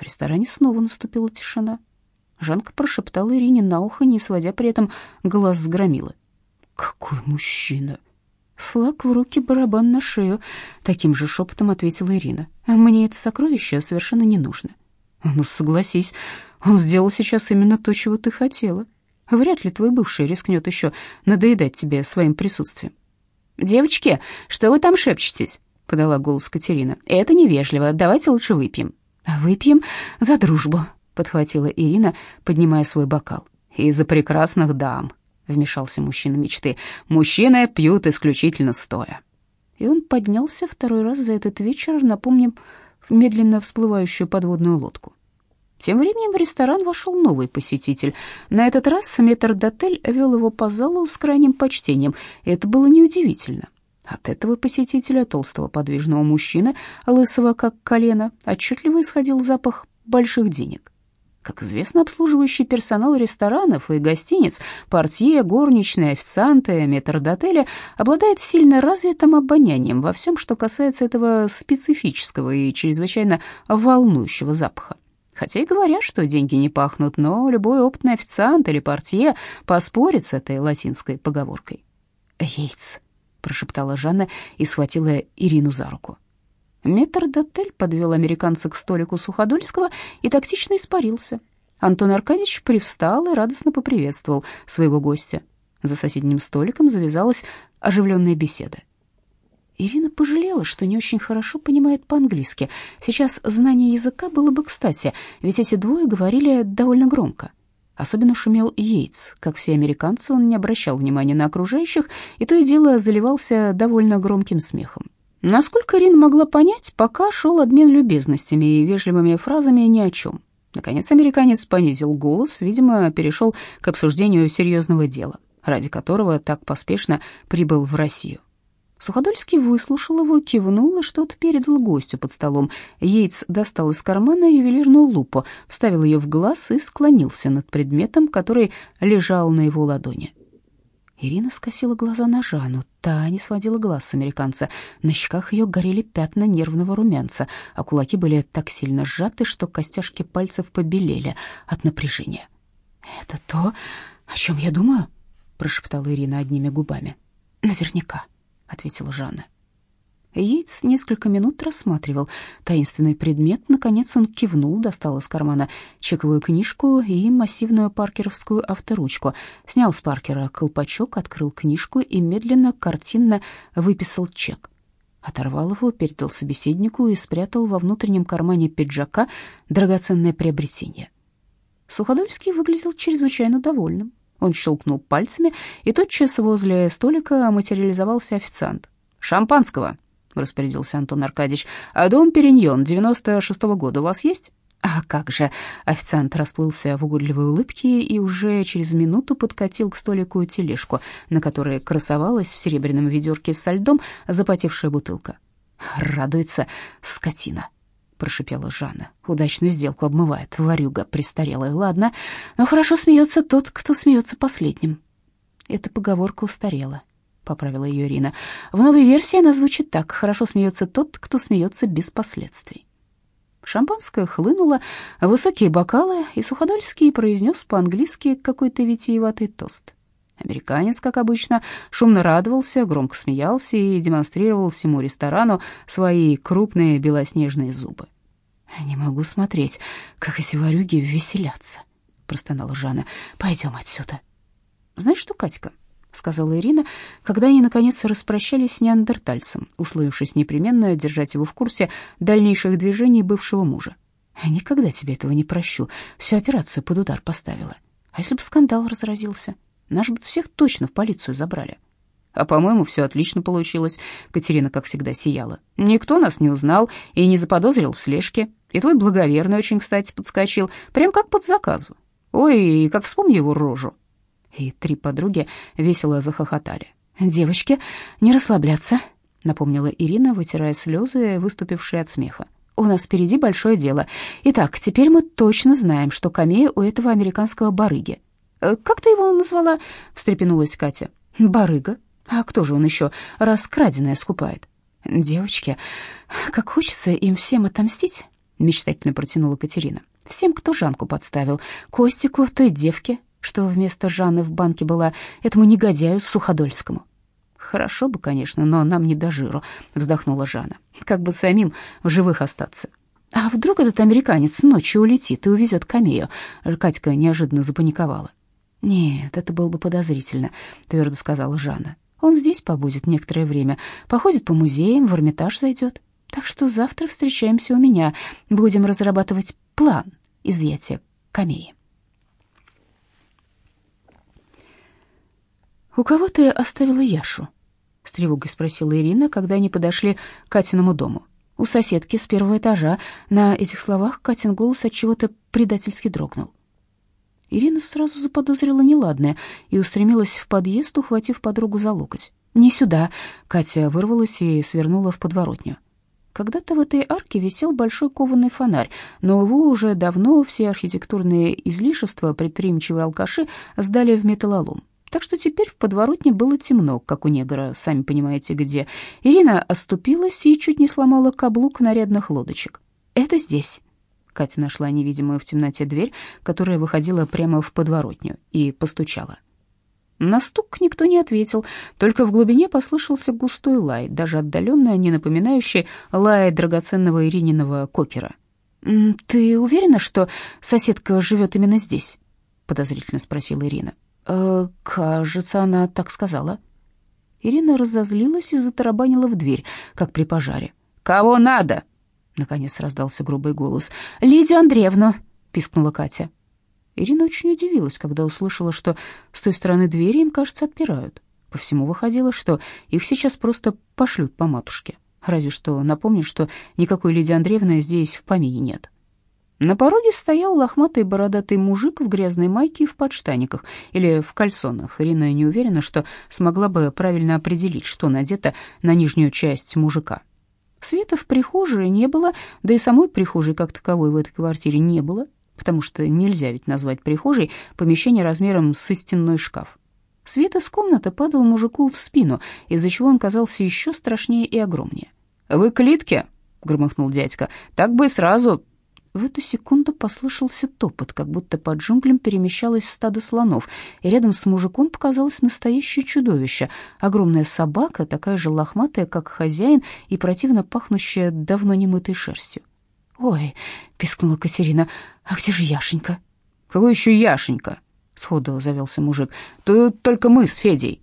В ресторане снова наступила тишина. Жанка прошептала Ирине на ухо, не сводя при этом глаз с громилы. «Какой мужчина!» «Флаг в руки, барабан на шею», — таким же шепотом ответила Ирина. «Мне это сокровище совершенно не нужно». «Ну, согласись, он сделал сейчас именно то, чего ты хотела. Вряд ли твой бывший рискнет еще надоедать тебе своим присутствием». «Девочки, что вы там шепчетесь?» — подала голос Катерина. «Это невежливо, давайте лучше выпьем». «Выпьем за дружбу», — подхватила Ирина, поднимая свой бокал. «И за прекрасных дам», — вмешался мужчина мечты. «Мужчины пьют исключительно стоя». И он поднялся второй раз за этот вечер, напомним, медленно всплывающую подводную лодку. Тем временем в ресторан вошел новый посетитель. На этот раз метрдотель вел его по залу с крайним почтением, и это было неудивительно. От этого посетителя, толстого подвижного мужчины, лысого как колено, отчетливо исходил запах больших денег. Как известно, обслуживающий персонал ресторанов и гостиниц, портье, горничные, официанты, метрдотеля обладает сильно развитым обонянием во всем, что касается этого специфического и чрезвычайно волнующего запаха. Хотя и говорят, что деньги не пахнут, но любой опытный официант или портье поспорит с этой латинской поговоркой. «Яйц», — прошептала Жанна и схватила Ирину за руку. Метрдотель подвел американца к столику Суходольского и тактично испарился. Антон Аркадьевич привстал и радостно поприветствовал своего гостя. За соседним столиком завязалась оживленная беседа. Ирина пожалела, что не очень хорошо понимает по-английски. Сейчас знание языка было бы кстати, ведь эти двое говорили довольно громко. Особенно шумел Йейтс. Как все американцы, он не обращал внимания на окружающих и то и дело заливался довольно громким смехом. Насколько Ирина могла понять, пока шел обмен любезностями и вежливыми фразами ни о чем. Наконец американец понизил голос, видимо, перешел к обсуждению серьезного дела, ради которого так поспешно прибыл в Россию. Суходольский выслушал его, кивнул и что-то передал гостю под столом. Йейтс достал из кармана ювелирную лупу, вставил ее в глаз и склонился над предметом, который лежал на его ладони. Ирина скосила глаза на Жанну. Та не сводила глаз с американца. На щеках ее горели пятна нервного румянца, а кулаки были так сильно сжаты, что костяшки пальцев побелели от напряжения. «Это то, о чем я думаю?» — прошептала Ирина одними губами. «Наверняка», — ответила Жанна. Йейтс несколько минут рассматривал таинственный предмет. Наконец он кивнул, достал из кармана чековую книжку и массивную паркеровскую авторучку. Снял с паркера колпачок, открыл книжку и медленно, картинно выписал чек. Оторвал его, передал собеседнику и спрятал во внутреннем кармане пиджака драгоценное приобретение. Суходольский выглядел чрезвычайно довольным. Он щелкнул пальцами, и тотчас возле столика материализовался официант. «Шампанского!» — распорядился Антон Аркадьевич. «А дом Периньон 96-го года у вас есть?» «А как же!» — официант расплылся в угодливой улыбке и уже через минуту подкатил к столику тележку, на которой красовалась в серебряном ведерке со льдом запотевшая бутылка. «Радуется скотина!» — прошипела Жанна. «Удачную сделку обмывает, варюга престарелая. Ладно, но хорошо смеется тот, кто смеется последним». Эта поговорка устарела поправила ее Ирина. В новой версии она звучит так: хорошо смеется тот, кто смеется без последствий. Шампанское хлынуло, высокие бокалы, и Суходольский произнес по-английски какой-то витиеватый тост. Американец, как обычно, шумно радовался, громко смеялся и демонстрировал всему ресторану свои крупные белоснежные зубы. «Не могу смотреть, как эти ворюги веселятся», — простонала Жанна. «Пойдем отсюда». «Знаешь что, Катька, — сказала Ирина, когда они, наконец, распрощались с неандертальцем, условившись непременно держать его в курсе дальнейших движений бывшего мужа. «Никогда тебе этого не прощу. Всю операцию под удар поставила. А если бы скандал разразился? Нас бы всех точно в полицию забрали». «А, по-моему, все отлично получилось», — Катерина, как всегда, сияла. «Никто нас не узнал и не заподозрил в слежке. И твой благоверный очень, кстати, подскочил, прям как под заказу. Ой, как вспомню его рожу и три подруги весело захохотали. «Девочки, не расслабляться», — напомнила Ирина, вытирая слезы, выступившие от смеха. «У нас впереди большое дело. Итак, теперь мы точно знаем, что камея у этого американского барыги». «Э, «Как ты его назвала?» — встрепенулась Катя. «Барыга. А кто же он еще, раз краденое скупает?» «Девочки, как хочется им всем отомстить. мечтательно протянула Катерина. «Всем, кто Жанку подставил. Костику, той девке, что вместо Жанны в банке была, этому негодяю Суходольскому». «Хорошо бы, конечно, но нам не до жиру», — вздохнула Жанна. «Как бы самим в живых остаться». «А вдруг этот американец ночью улетит и увезет камею?» Катька неожиданно запаниковала. «Нет, это было бы подозрительно», — твердо сказала Жанна. «Он здесь побудет некоторое время, походит по музеям, в Эрмитаж зайдет. Так что завтра встречаемся у меня, будем разрабатывать план изъятия камеи». «У кого ты оставила Яшу?» — с тревогой спросила Ирина, когда они подошли к Катиному дому. «У соседки с первого этажа». На этих словах Катин голос от чего-то предательски дрогнул. Ирина сразу заподозрила неладное и устремилась в подъезд, ухватив подругу за локоть. «Не сюда!» — Катя вырвалась и свернула в подворотню. Когда-то в этой арке висел большой кованый фонарь, но его уже давно все архитектурные излишества предприимчивые алкаши сдали в металлолом. Так что теперь в подворотне было темно, как у негра, сами понимаете где. Ирина оступилась и чуть не сломала каблук нарядных лодочек. «Это здесь». Катя нашла невидимую в темноте дверь, которая выходила прямо в подворотню, и постучала. На стук никто не ответил, только в глубине послышался густой лай, даже отдаленно не напоминающий лай драгоценного Ирининого кокера. «Ты уверена, что соседка живет именно здесь?» — подозрительно спросила Ирина. «Э, «Кажется, она так сказала». Ирина разозлилась и затарабанила в дверь, как при пожаре. «Кого надо?» — наконец раздался грубый голос. «Лидию Андреевну!» — пискнула Катя. Ирина очень удивилась, когда услышала, что с той стороны двери им, кажется, отпирают. По всему выходило, что их сейчас просто пошлют по матушке. Разве что напомню, что никакой Лидии Андреевны здесь в помине нет. На пороге стоял лохматый бородатый мужик в грязной майке и в подштаниках или в кальсонах. Ирина не уверена, что смогла бы правильно определить, что надето на нижнюю часть мужика. Света в прихожей не было, да и самой прихожей как таковой в этой квартире не было, потому что нельзя ведь назвать прихожей помещение размером с истинной шкаф. Свет из комнаты падал мужику в спину, из-за чего он казался еще страшнее и огромнее. «Вы клитки?» — громыхнул дядька. «Так бы и сразу в эту секунду послышался топот, как будто под джунглям перемещалось стадо слонов, и рядом с мужиком показалось настоящее чудовище. Огромная собака, такая же лохматая, как хозяин, и противно пахнущая давно немытой шерстью. «Ой!» — пискнула Катерина. «А где же Яшенька?» «Какой еще Яшенька?» — сходу завелся мужик. «Тут только мы с Федей».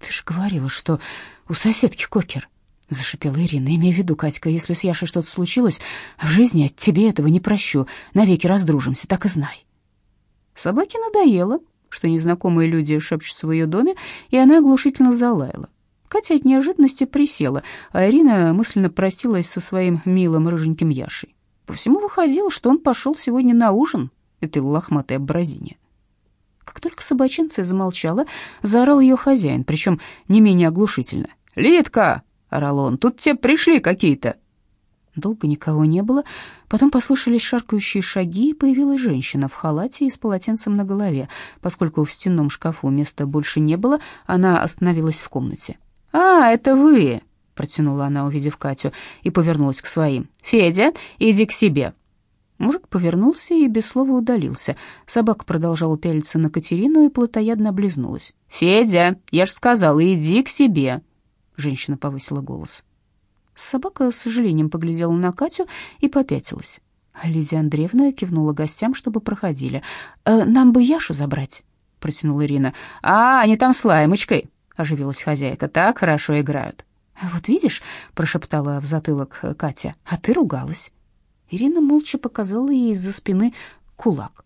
«Ты же говорила, что у соседки кокер». — зашипела Ирина. «Имей в виду, Катька, если с Яшей что-то случилось, в жизни от тебе этого не прощу. Навеки раздружимся, так и знай». Собаке надоело, что незнакомые люди шепчутся в ее доме, и она оглушительно залаяла. Катя от неожиданности присела, а Ирина мысленно простилась со своим милым рыженьким Яшей. По всему выходило, что он пошел сегодня на ужин этой лохматой образине. Как только собачинца замолчала, заорал ее хозяин, причем не менее оглушительно. «Литка, — орал он. «Тут те пришли какие-то». Долго никого не было. Потом послышались шаркающие шаги, и появилась женщина в халате и с полотенцем на голове. Поскольку в стенном шкафу места больше не было, она остановилась в комнате. «А, это вы!» — протянула она, увидев Катю, и повернулась к своим. «Федя, иди к себе!» Мужик повернулся и без слова удалился. Собака продолжала пялиться на Катерину и плотоядно облизнулась. «Федя, я ж сказала, иди к себе!» Женщина повысила голос. Собака с сожалением поглядела на Катю и попятилась. Лизия Андреевна кивнула гостям, чтобы проходили. «Э, «Нам бы Яшу забрать», — протянула Ирина. «А, они там с Лаймочкой», — оживилась хозяйка. «Так хорошо играют». «Вот видишь», — прошептала в затылок Катя, — «а ты ругалась». Ирина молча показала ей из-за спины кулак.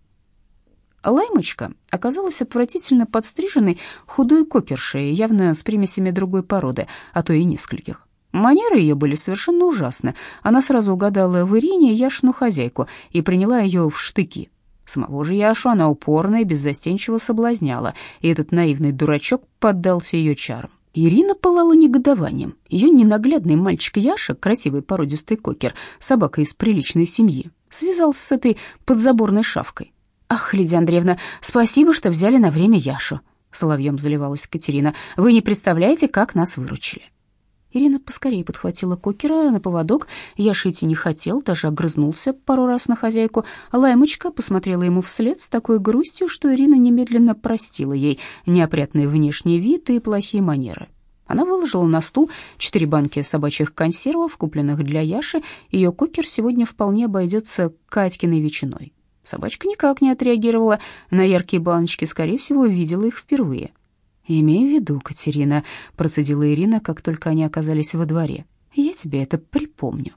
Лаймочка оказалась отвратительно подстриженной худой кокершей, явно с примесями другой породы, а то и нескольких. Манеры ее были совершенно ужасны. Она сразу угадала в Ирине Яшину хозяйку и приняла ее в штыки. Самого же Яшу она упорно и беззастенчиво соблазняла, и этот наивный дурачок поддался ее чарам. Ирина пылала негодованием. Ее ненаглядный мальчик Яша, красивый породистый кокер, собака из приличной семьи, связался с этой подзаборной шавкой. «Ах, Лидия Андреевна, спасибо, что взяли на время Яшу», — соловьем заливалась Катерина. «Вы не представляете, как нас выручили». Ирина поскорее подхватила кокера на поводок. Яша идти не хотел, даже огрызнулся пару раз на хозяйку. Лаймочка посмотрела ему вслед с такой грустью, что Ирина немедленно простила ей неопрятный внешний вид и плохие манеры. Она выложила на стул четыре банки собачьих консервов, купленных для Яши. Ее кокер сегодня вполне обойдется Катькиной ветчиной. Собачка никак не отреагировала на яркие баночки, скорее всего, видела их впервые. «Имей в виду, Катерина», — процедила Ирина, как только они оказались во дворе. «Я тебе это припомню».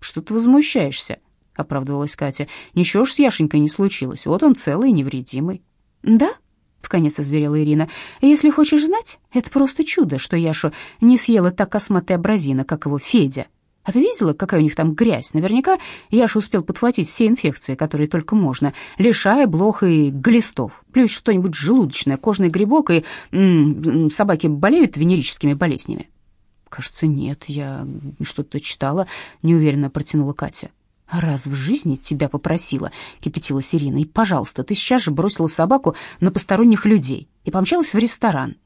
«Что ты возмущаешься?» — оправдывалась Катя. «Ничего ж с Яшенькой не случилось. Вот он целый невредимый». «Да?» — вконец озверела Ирина. «Если хочешь знать, это просто чудо, что Яшу не съела так косматая абразина, как его Федя. А ты видела, какая у них там грязь? Наверняка Яша успел подхватить все инфекции, которые только можно. Лишая, блох и глистов. Плюс что-нибудь желудочное, кожный грибок и м -м, собаки болеют венерическими болезнями. Кажется, нет, я что-то читала, неуверенно протянула Катя. «Раз в жизни тебя попросила», — кипятилась Ирина, «и, пожалуйста, ты сейчас же бросила собаку на посторонних людей и помчалась в ресторан».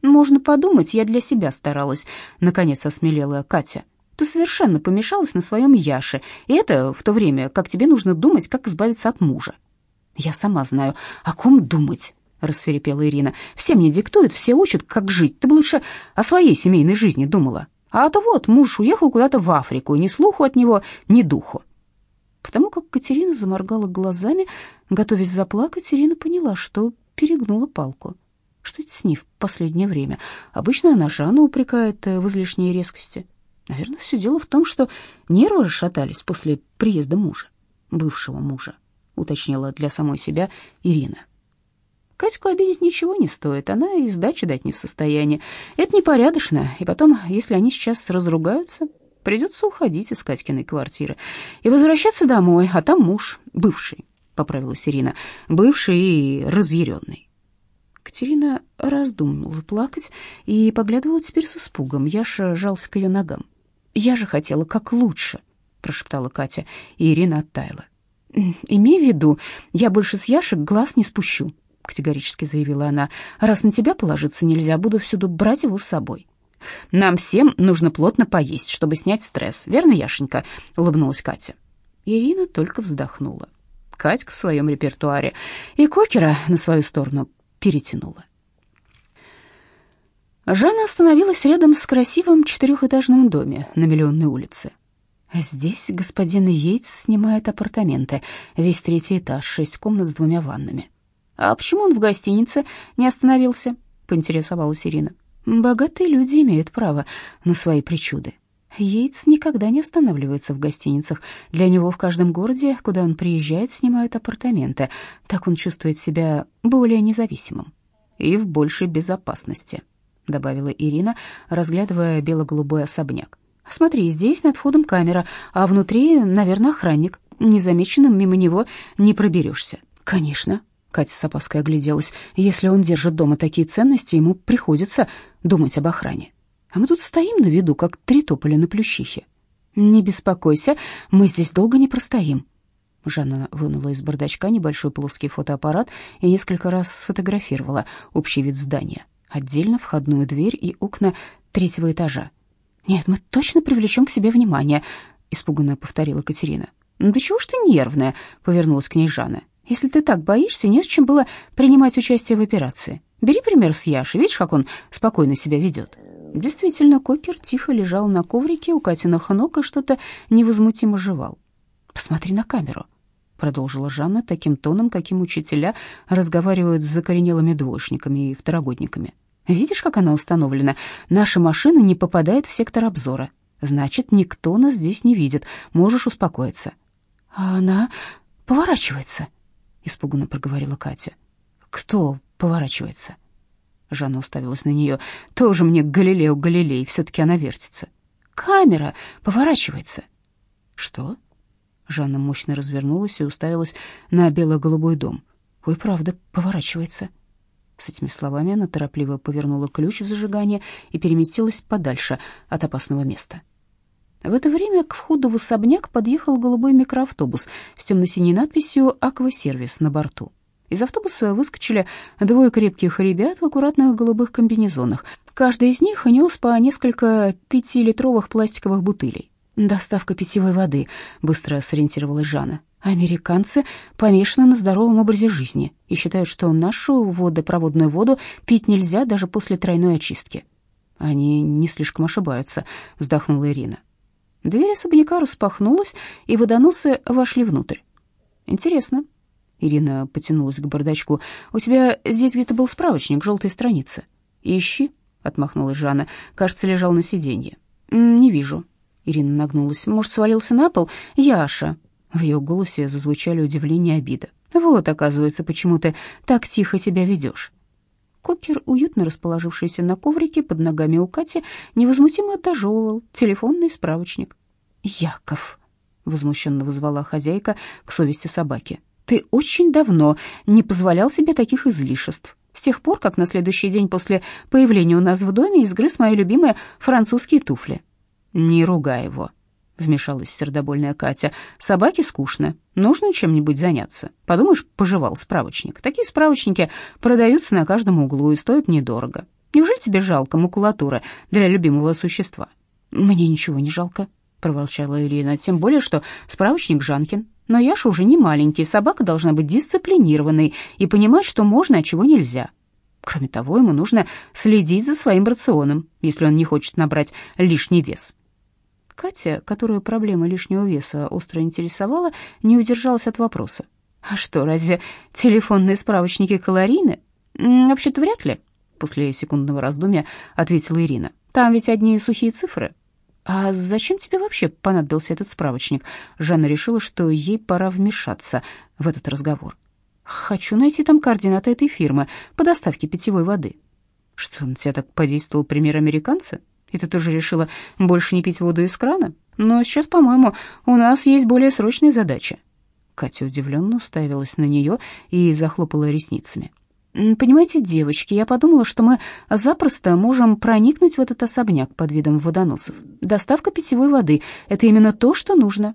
«Можно подумать, я для себя старалась», — наконец осмелела Катя. Ты совершенно помешалась на своем Яше, и это в то время, как тебе нужно думать, как избавиться от мужа. Я сама знаю, о ком думать, рассверепела Ирина. Все мне диктуют, все учат, как жить. Ты бы лучше о своей семейной жизни думала. А то вот муж уехал куда-то в Африку, и ни слуху от него, ни духу. Потому как Катерина заморгала глазами, готовясь заплакать, Ирина поняла, что перегнула палку. Что это с ней в последнее время? Обычно она Жанну упрекает в излишней резкости. Наверное, все дело в том, что нервы расшатались после приезда мужа, бывшего мужа, уточнила для самой себя Ирина. Катьку обидеть ничего не стоит, она и сдачи дать не в состоянии. Это непорядочно, и потом, если они сейчас разругаются, придется уходить из Катькиной квартиры и возвращаться домой, а там муж, бывший, поправилась Ирина, бывший и разъяренный. Катерина раздумывала плакать и поглядывала теперь с испугом. Яша жался к ее ногам. Я же хотела как лучше, прошептала Катя, и Ирина оттаяла. Имей в виду, я больше с Яшек глаз не спущу, категорически заявила она. Раз на тебя положиться нельзя, буду всюду брать его с собой. Нам всем нужно плотно поесть, чтобы снять стресс. Верно, Яшенька? улыбнулась Катя. Ирина только вздохнула. Катька в своем репертуаре и Кокера на свою сторону перетянула. Жанна остановилась рядом с красивым четырехэтажным домом на Миллионной улице. Здесь господин Йейтс снимает апартаменты, весь третий этаж, шесть комнат с двумя ваннами. А почему он в гостинице не остановился? поинтересовалась Ирина. Богатые люди имеют право на свои причуды. Йейтс никогда не останавливается в гостиницах. Для него в каждом городе, куда он приезжает, снимают апартаменты. Так он чувствует себя более независимым и в большей безопасности добавила Ирина, разглядывая бело-голубой особняк. Смотри, здесь над входом камера, а внутри, наверное, охранник. Незамеченным мимо него не проберешься. Конечно, Катя с опаской огляделась. Если он держит дома такие ценности, ему приходится думать об охране. А мы тут стоим на виду, как три тополя на плющихе. Не беспокойся, мы здесь долго не простоим. Жанна вынула из бардачка небольшой плоский фотоаппарат и несколько раз сфотографировала общий вид здания отдельно входную дверь и окна третьего этажа. «Нет, мы точно привлечем к себе внимание», — испуганно повторила Катерина. «Ну да чего ж ты нервная?» — повернулась к ней Жанна. «Если ты так боишься, не с чем было принимать участие в операции. Бери пример с Яши, видишь, как он спокойно себя ведет». Действительно, Кокер тихо лежал на коврике у Катиных ног и что-то невозмутимо жевал. «Посмотри на камеру», — продолжила Жанна таким тоном, каким учителя разговаривают с закоренелыми двоечниками и второгодниками. Видишь, как она установлена? Наша машина не попадает в сектор обзора. Значит, никто нас здесь не видит. Можешь успокоиться. А она поворачивается, испуганно проговорила Катя. Кто поворачивается? Жанна уставилась на нее. Тоже мне Галилео Галилей, все-таки она вертится. Камера поворачивается. Что? Жанна мощно развернулась и уставилась на бело-голубой дом. Ой, правда, поворачивается. С этими словами она торопливо повернула ключ в зажигание и переместилась подальше от опасного места. В это время к входу в особняк подъехал голубой микроавтобус с темно-синей надписью «Аквасервис» на борту. Из автобуса выскочили двое крепких ребят в аккуратных голубых комбинезонах. Каждый из них нес по несколько пятилитровых пластиковых бутылей. «Доставка питьевой воды», — быстро сориентировалась Жанна. «Американцы помешаны на здоровом образе жизни и считают, что нашу водопроводную воду пить нельзя даже после тройной очистки». «Они не слишком ошибаются», — вздохнула Ирина. Дверь особняка распахнулась, и водоносы вошли внутрь. «Интересно», Ирина потянулась к бардачку. «У тебя здесь где-то был справочник, желтая страница». «Ищи», — отмахнулась Жанна. «Кажется, лежал на сиденье». «Не вижу». Ирина нагнулась. «Может, свалился на пол?» «Яша». В ее голосе зазвучали удивление и обида. «Вот, оказывается, почему ты так тихо себя ведешь». Кокер, уютно расположившийся на коврике под ногами у Кати, невозмутимо дожевывал телефонный справочник. «Яков», — возмущенно вызвала хозяйка к совести собаки, ты очень давно не позволял себе таких излишеств. С тех пор, как на следующий день после появления у нас в доме изгрыз мои любимые французские туфли. Не ругай его, вмешалась сердобольная Катя. Собаке скучно, нужно чем-нибудь заняться. Подумаешь, пожевал справочник. Такие справочники продаются на каждом углу и стоят недорого. Неужели тебе жалко макулатуры для любимого существа? Мне ничего не жалко, проворчала Ирина, тем более что справочник Жанкин. Но Яша уже не маленький, собака должна быть дисциплинированной и понимать, что можно, а чего нельзя. Кроме того, ему нужно следить за своим рационом, если он не хочет набрать лишний вес. Катя, которую проблема лишнего веса остро интересовала, не удержалась от вопроса. «А что, разве телефонные справочники калорийны?» «Вообще-то вряд ли», — после секундного раздумья ответила Ирина. «Там ведь одни сухие цифры. «А зачем тебе вообще понадобился этот справочник?» Жанна решила, что ей пора вмешаться в этот разговор. «Хочу найти там координаты этой фирмы по доставке питьевой воды». «Что, на тебя так подействовал пример американца? И ты тоже решила больше не пить воду из крана? Но сейчас, по-моему, у нас есть более срочные задачи». Катя удивленно уставилась на нее и захлопала ресницами. Понимаете, девочки, я подумала, что мы запросто можем проникнуть в этот особняк под видом водоносов. Доставка питьевой воды — это именно то, что нужно.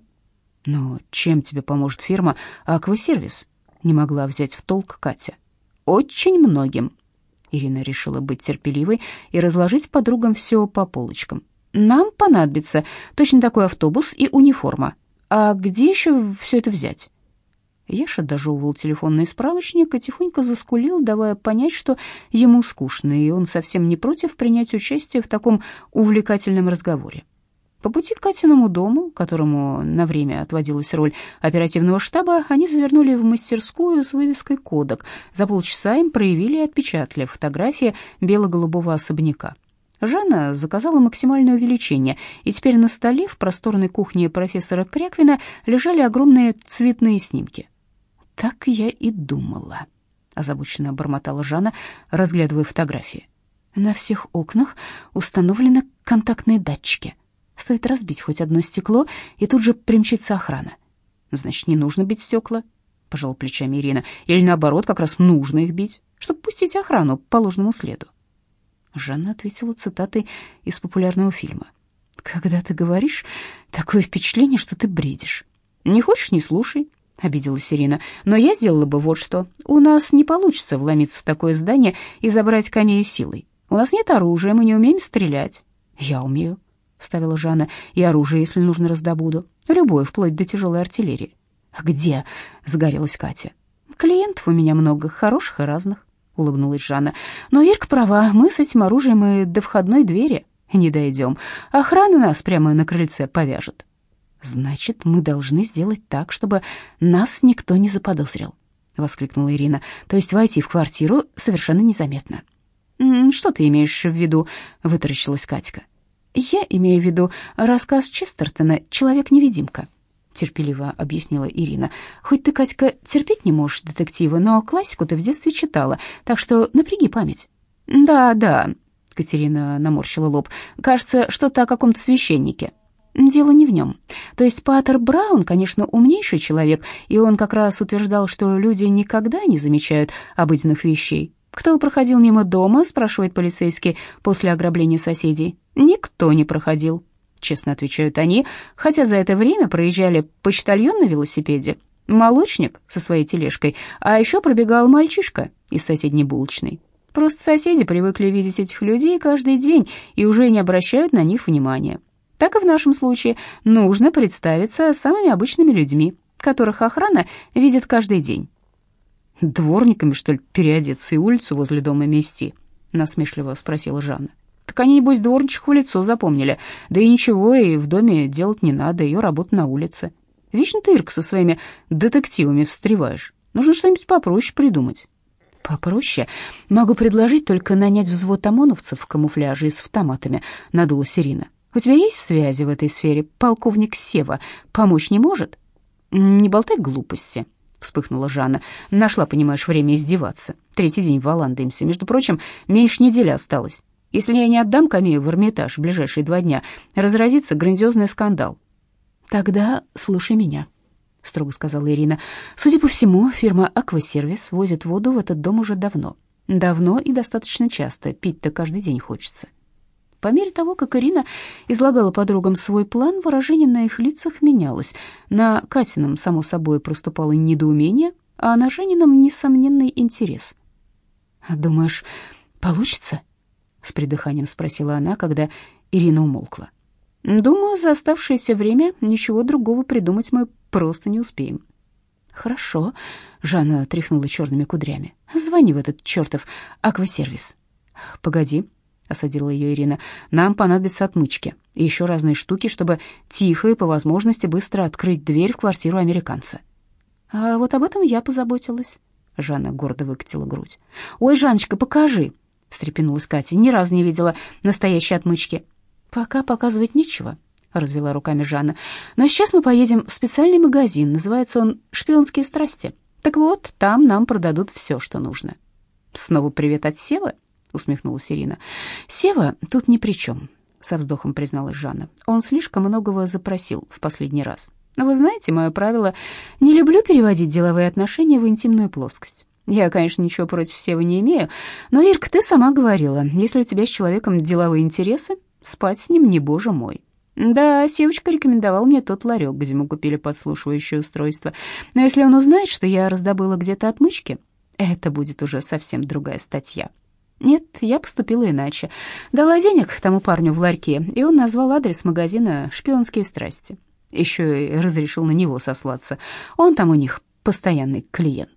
Но чем тебе поможет фирма «Аквасервис»? Не могла взять в толк Катя. Очень многим. Ирина решила быть терпеливой и разложить подругам все по полочкам. Нам понадобится точно такой автобус и униформа. А где еще все это взять? Яша дожевывал телефонный справочник и тихонько заскулил, давая понять, что ему скучно, и он совсем не против принять участие в таком увлекательном разговоре. По пути к Катиному дому, которому на время отводилась роль оперативного штаба, они завернули в мастерскую с вывеской «Кодек». За полчаса им проявили и отпечатали фотографии бело-голубого особняка. Жанна заказала максимальное увеличение, и теперь на столе в просторной кухне профессора Кряквина лежали огромные цветные снимки. «Так я и думала», — озабоченно бормотала Жанна, разглядывая фотографии. «На всех окнах установлены контактные датчики. Стоит разбить хоть одно стекло, и тут же примчится охрана. Значит, не нужно бить стекла», — пожала плечами Ирина. «Или наоборот, как раз нужно их бить, чтобы пустить охрану по ложному следу». Жанна ответила цитатой из популярного фильма. «Когда ты говоришь, такое впечатление, что ты бредишь. Не хочешь — не слушай. — обиделась Ирина. «Но я сделала бы вот что. У нас не получится вломиться в такое здание и забрать камею силой. У нас нет оружия, мы не умеем стрелять». «Я умею», — вставила Жанна. «И оружие, если нужно, раздобуду. Любое, вплоть до тяжелой артиллерии». «А где?» — сгорелась Катя. «Клиентов у меня много, хороших и разных», — улыбнулась Жанна. «Но Ирка права, мы с этим оружием и до входной двери не дойдем. Охрана нас прямо на крыльце повяжет». Значит, мы должны сделать так, чтобы нас никто не заподозрил, воскликнула Ирина. То есть войти в квартиру совершенно незаметно. Что ты имеешь в виду? вытаращилась Катька. Я имею в виду рассказ Честертона Человек-невидимка, терпеливо объяснила Ирина. Хоть ты, Катька, терпеть не можешь детективы, но классику ты в детстве читала, так что напряги память. Да, да, Катерина наморщила лоб. Кажется, что-то о каком-то священнике. Дело не в нем. То есть Паттер Браун, конечно, умнейший человек, и он как раз утверждал, что люди никогда не замечают обыденных вещей. «Кто проходил мимо дома?» — спрашивает полицейский после ограбления соседей. «Никто не проходил», — честно отвечают они, хотя за это время проезжали почтальон на велосипеде, молочник со своей тележкой, а еще пробегал мальчишка из соседней булочной. Просто соседи привыкли видеть этих людей каждый день и уже не обращают на них внимания. Так и в нашем случае нужно представиться самыми обычными людьми, которых охрана видит каждый день. «Дворниками, что ли, переодеться и улицу возле дома мести?» — насмешливо спросила Жанна. «Так они, небось, дворничих в лицо запомнили. Да и ничего, и в доме делать не надо, ее работа на улице. Вечно ты, Ирка, со своими детективами встреваешь. Нужно что-нибудь попроще придумать». «Попроще? Могу предложить только нанять взвод ОМОНовцев в камуфляже и с автоматами», — надулась Ирина. «У тебя есть связи в этой сфере? Полковник Сева помочь не может?» «Не болтай глупости», — вспыхнула Жанна. «Нашла, понимаешь, время издеваться. Третий день валандаемся. Между прочим, меньше недели осталось. Если я не отдам Камею в Эрмитаж в ближайшие два дня, разразится грандиозный скандал». «Тогда слушай меня», — строго сказала Ирина. «Судя по всему, фирма «Аквасервис» возит воду в этот дом уже давно. Давно и достаточно часто. Пить-то каждый день хочется. По мере того, как Ирина излагала подругам свой план, выражение на их лицах менялось. На Катином, само собой, проступало недоумение, а на Женином — несомненный интерес. «Думаешь, получится?» — с придыханием спросила она, когда Ирина умолкла. «Думаю, за оставшееся время ничего другого придумать мы просто не успеем». «Хорошо», — Жанна тряхнула черными кудрями. «Звони в этот чертов аквасервис». «Погоди», — осадила ее Ирина. «Нам понадобятся отмычки и еще разные штуки, чтобы тихо и по возможности быстро открыть дверь в квартиру американца». «А вот об этом я позаботилась». Жанна гордо выкатила грудь. «Ой, Жанночка, покажи!» — встрепенулась Катя. «Ни разу не видела настоящей отмычки». «Пока показывать нечего», — развела руками Жанна. «Но сейчас мы поедем в специальный магазин. Называется он «Шпионские страсти». Так вот, там нам продадут все, что нужно». «Снова привет от Севы?» Усмехнулась Ирина. Сева тут ни при чем, со вздохом призналась Жанна. Он слишком многого запросил в последний раз. Вы знаете, мое правило, не люблю переводить деловые отношения в интимную плоскость. Я, конечно, ничего против Севы не имею, но, Ирка, ты сама говорила, если у тебя с человеком деловые интересы, спать с ним не боже мой. Да, Севочка рекомендовал мне тот ларек, где мы купили подслушивающее устройство. Но если он узнает, что я раздобыла где-то отмычки, это будет уже совсем другая статья. Нет, я поступила иначе. Дала денег тому парню в ларьке, и он назвал адрес магазина «Шпионские страсти». Еще и разрешил на него сослаться. Он там у них постоянный клиент.